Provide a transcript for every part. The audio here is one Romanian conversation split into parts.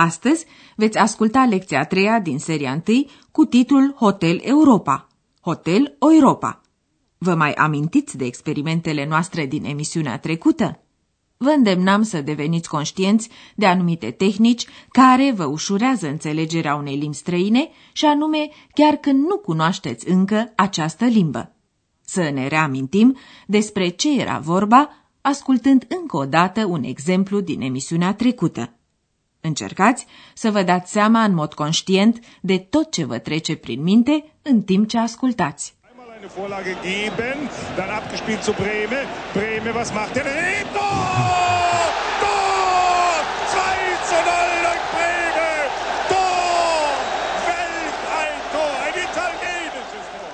Astăzi veți asculta lecția a treia din seria 1 cu titlul Hotel Europa. Hotel Europa. Vă mai amintiți de experimentele noastre din emisiunea trecută? Vă îndemnam să deveniți conștienți de anumite tehnici care vă ușurează înțelegerea unei limbi străine și anume chiar când nu cunoașteți încă această limbă. Să ne reamintim despre ce era vorba ascultând încă o dată un exemplu din emisiunea trecută. Încercați să vă dați seama în mod conștient de tot ce vă trece prin minte în timp ce ascultați. Eine Vorlage geben, dann abgespielt zu Breme. Breme, was macht er? Hey, Tor! Tor! 2 zu 0 durch Breme! Tor! Welch ein Tor! Ein italienisches Tor!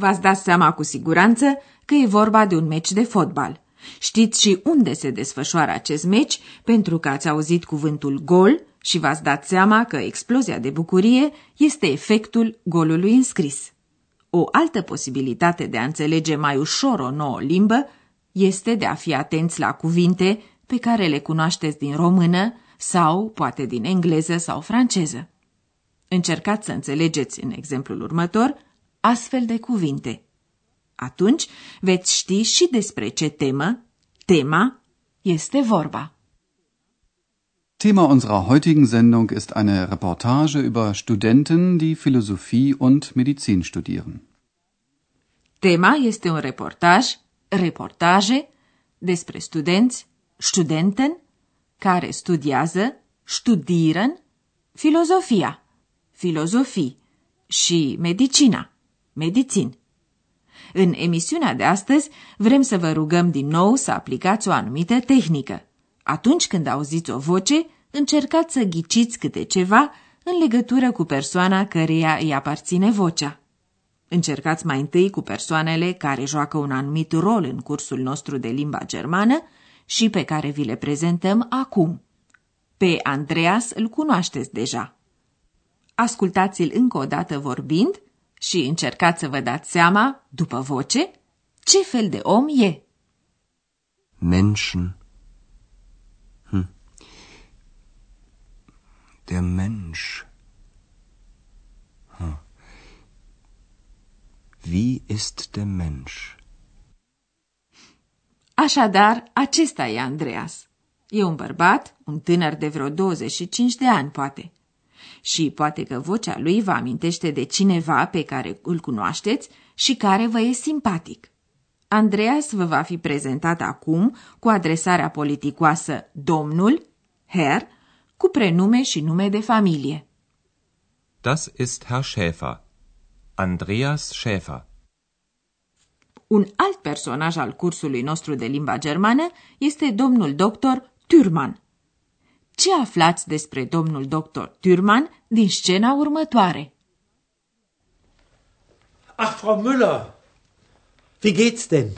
V-ați dat seama cu siguranță că e vorba de un meci de fotbal. Știți și unde se desfășoară acest meci, pentru că ați auzit cuvântul gol și v-ați dat seama că explozia de bucurie este efectul golului înscris. O altă posibilitate de a înțelege mai ușor o nouă limbă este de a fi atenți la cuvinte pe care le cunoașteți din română sau poate din engleză sau franceză. Încercați să înțelegeți în exemplul următor astfel de cuvinte. Atunci veți ști și despre ce temă, tema, este vorba. Thema unserer heutigen Sendung ist eine Reportage über Studenten, die Philosophie und Medizin studieren. Tema este un reportaj, reportaje, despre studenți, studenten, care studiază, studieren, filozofia, filozofii și medicina, medicin. În emisiunea de astăzi vrem să vă rugăm din nou să aplicați o anumită tehnică. Atunci când auziți o voce, încercați să ghiciți câte ceva în legătură cu persoana căreia îi aparține vocea. Încercați mai întâi cu persoanele care joacă un anumit rol în cursul nostru de limba germană și pe care vi le prezentăm acum. Pe Andreas îl cunoașteți deja. Ascultați-l încă o dată vorbind și încercați să vă dați seama, după voce, ce fel de om e. Menschen. Hm. Der Mensch. Hm. Wie ist der Mensch? Așadar, acesta e Andreas. E un bărbat, un tânăr de vreo 25 de ani, poate. Și poate că vocea lui vă amintește de cineva pe care îl cunoașteți și care vă e simpatic. Andreas vă va fi prezentat acum cu adresarea politicoasă domnul, Herr, cu prenume și nume de familie. Das ist Herr Schäfer. Andreas Schäfer. Un alt personaj al cursului nostru de limba germană este domnul doctor Thürmann. Ce aflați despre domnul doctor Thürmann din scena următoare? Ach, Frau Müller, wie geht's denn?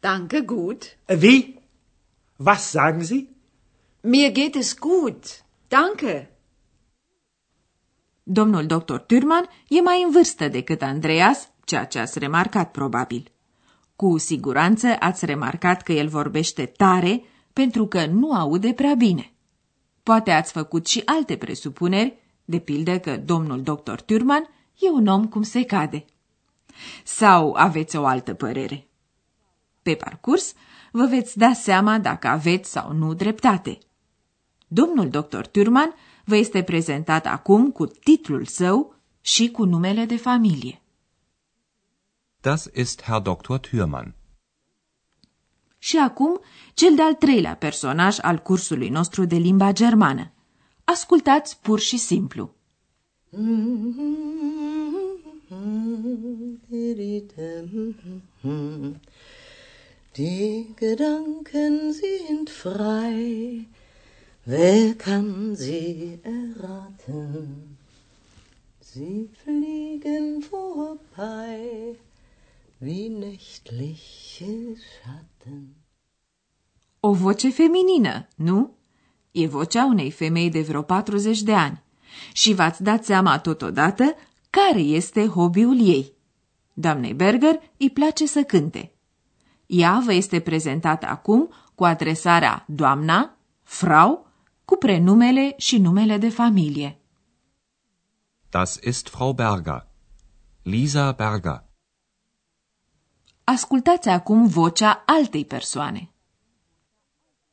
Danke, gut. Äh, Wie? Was sagen Sie? Mir geht es gut. Danke. Domnul doctor Thürmann e mai în vârstă decât Andreas, ceea ce ați remarcat probabil. Cu siguranță ați remarcat că el vorbește tare pentru că nu aude prea bine. Poate ați făcut și alte presupuneri, de pildă că domnul doctor Thürmann e un om cum se cade. Sau aveți o altă părere? Pe parcurs, vă veți da seama dacă aveți sau nu dreptate. Domnul doctor Thürmann vă este prezentat acum cu titlul său și cu numele de familie. Das ist Herr Dr. Thürmann. Și acum, cel de-al treilea personaj al cursului nostru de limba germană. Ascultați pur și simplu. Die Gedanken sind frei, Wer kann sie erraten? Sie fliegen vorbei wie nächtliche Schatten. O voce feminină, nu? E vocea unei femei de vreo 40 de ani. Și v-ați dat seama totodată care este hobby-ul ei. Doamnei Berger îi place să cânte. Ea vă este prezentată acum cu adresarea doamna, frau, cu prenumele și numele de familie. Das ist Frau Berger. Lisa Berger. Ascultați acum vocea altei persoane.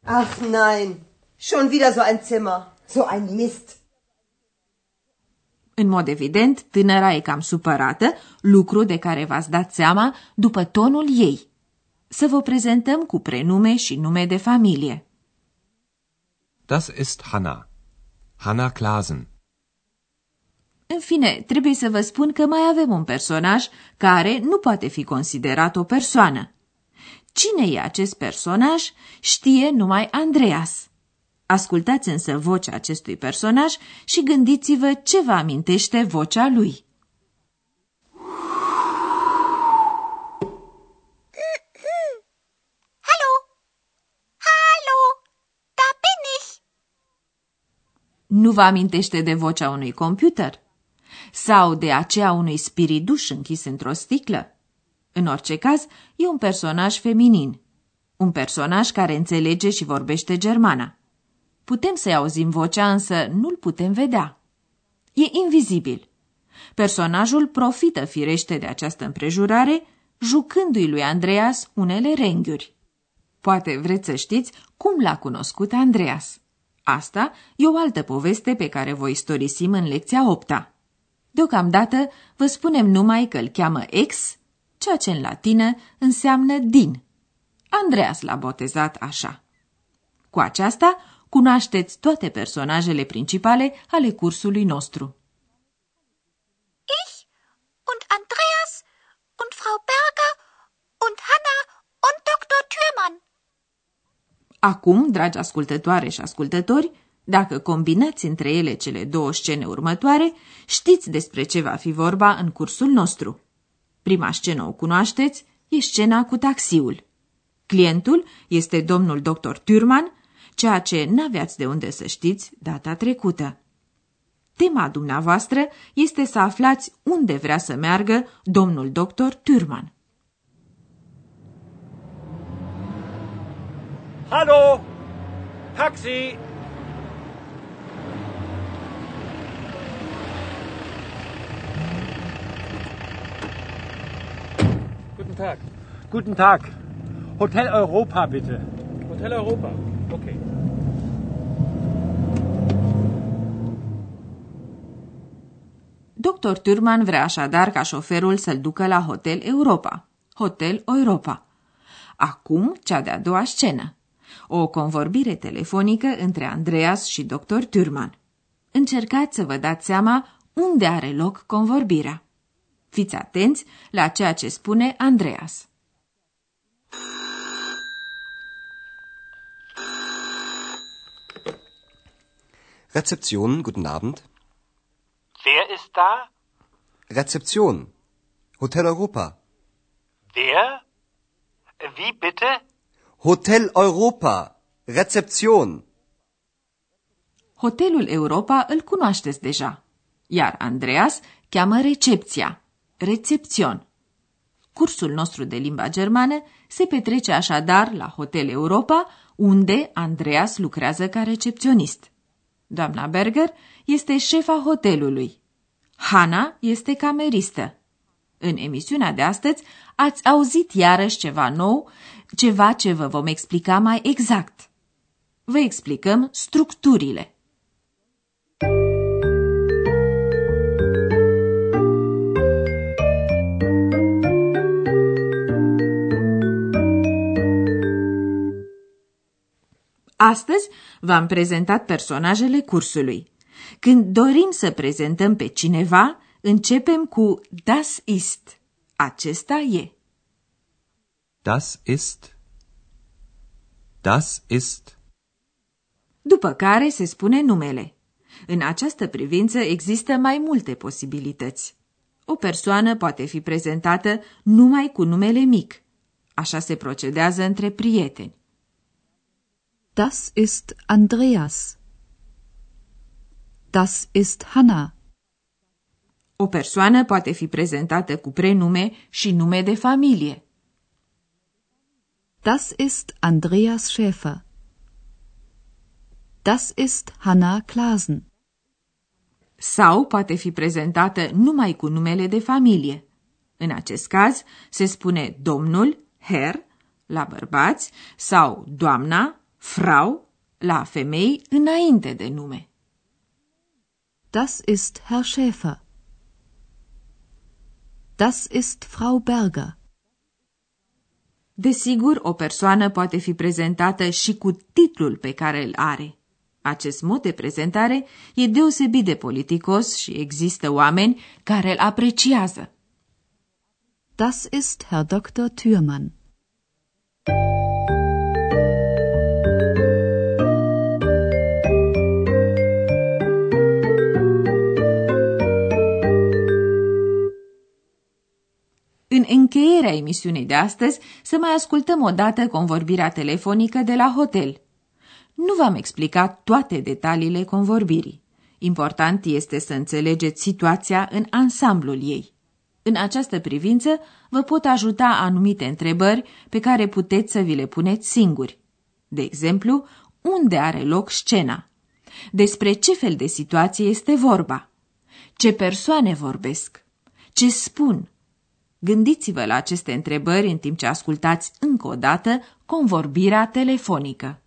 Ach nein, schon wieder so ein Zimmer, so ein Mist. În mod evident, tânăra e cam supărată, lucru de care v-ați dat seama după tonul ei. Să vă prezentăm cu prenume și nume de familie. Das ist Hanna. Hanna Klasen. În fine, trebuie să vă spun că mai avem un personaj care nu poate fi considerat o persoană. Cine e acest personaj știe numai Andreas. Ascultați însă vocea acestui personaj și gândiți-vă ce vă amintește vocea lui. Hallo? Hallo? Da bin ich. Nu vă amintește de vocea unui computer? Sau de aceea unui spiriduș închis într-o sticlă? În orice caz, e un personaj feminin. Un personaj care înțelege și vorbește germana. Putem să-i auzim vocea, însă nu-l putem vedea. E invizibil. Personajul profită firește de această împrejurare, jucându-i lui Andreas unele renghiuri. Poate vreți să știți cum l-a cunoscut Andreas. Asta e o altă poveste pe care voi istorisim în lecția 8 -a. Deocamdată vă spunem numai că îl cheamă ex, ceea ce în latină înseamnă din. Andreas l-a botezat așa. Cu aceasta cunoașteți toate personajele principale ale cursului nostru. Ich und Andreas und Frau Berger und Hanna und Dr. Thürmann. Acum, dragi ascultătoare și ascultători, dacă combinați între ele cele două scene următoare, știți despre ce va fi vorba în cursul nostru. Prima scenă o cunoașteți, e scena cu taxiul. Clientul este domnul dr. Thürmann, ceea ce n-aveați de unde să știți data trecută. Tema dumneavoastră este să aflați unde vrea să meargă domnul dr. Thürmann. Hallo? Taxi! Guten Tag. Guten Tag. Hotel Europa, bitte. Hotel Europa. Okay. Dr. Turman vrea așadar ca șoferul să-l ducă la Hotel Europa. Hotel Europa. Acum, cea de-a doua scenă. O convorbire telefonică între Andreas și Dr. Turman. Încercați să vă dați seama unde are loc convorbirea. Fiți atenți la ceea ce spune Andreas. Rezeption, guten Abend. Wer ist da? Rezeption. Hotel Europa. Wer? Wie bitte? Hotel Europa. Rezeption. Hotelul Europa îl cunoașteți deja, iar Andreas cheamă recepția, recepțion. Cursul nostru de limba germană se petrece așadar la Hotel Europa, unde Andreas lucrează ca recepționist. Doamna Berger este șefa hotelului. Hanna este cameristă. În emisiunea de astăzi ați auzit iarăși ceva nou, ceva ce vă vom explica mai exact. Vă explicăm structurile. Astăzi v-am prezentat personajele cursului. Când dorim să prezentăm pe cineva, începem cu das ist. Acesta e. Das ist. Das ist. după care se spune numele. În această privință există mai multe posibilități. O persoană poate fi prezentată numai cu numele mic. Așa se procedează între prieteni. Das ist Andreas. Das ist Hanna. O persoană poate fi prezentată cu prenume și nume de familie. Das ist Andreas Schäfer. Das ist Hanna Klasen. Sau poate fi prezentată numai cu numele de familie. În acest caz se spune domnul, Herr, la bărbați, sau doamna, Frau, la femei înainte de nume. Das ist Herr Schäfer. Das ist Frau Berger. Desigur, o persoană poate fi prezentată și cu titlul pe care îl are. Acest mod de prezentare e deosebit de politicos și există oameni care îl apreciază. Das ist Herr Dr. Thürmann. Încheierea emisiunii de astăzi, să mai ascultăm o dată convorbirea telefonică de la hotel. Nu v-am explicat toate detaliile convorbirii. Important este să înțelegeți situația în ansamblul ei. În această privință vă pot ajuta anumite întrebări pe care puteți să vi le puneți singuri. De exemplu, unde are loc scena? Despre ce fel de situație este vorba? Ce persoane vorbesc? Ce spun? Gândiți-vă la aceste întrebări în timp ce ascultați încă o dată convorbirea telefonică.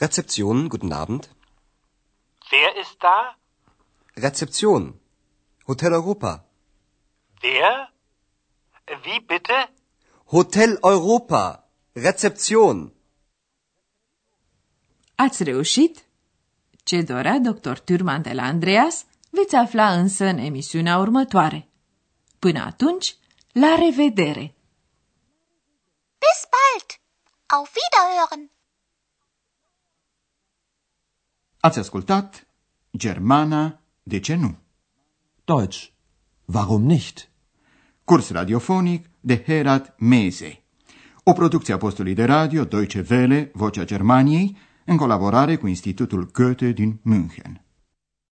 Rezeption, guten Abend. Wer ist da? Rezeption. Hotel Europa. Wer? Wie bitte? Hotel Europa. Rezeption. Ați reușit? Ce dorea dr. Turman de la Andreas veți afla însă în emisiunea următoare. Până atunci, la revedere! Bis bald! Auf Wiederhören! Ați ascultat Germana, de ce nu? Deutsch. Warum nicht? Curs radiofonic de Herat Mese. O producție a postului de radio Deutsche Welle, Vocea Germaniei, în colaborare cu Institutul Goethe din München.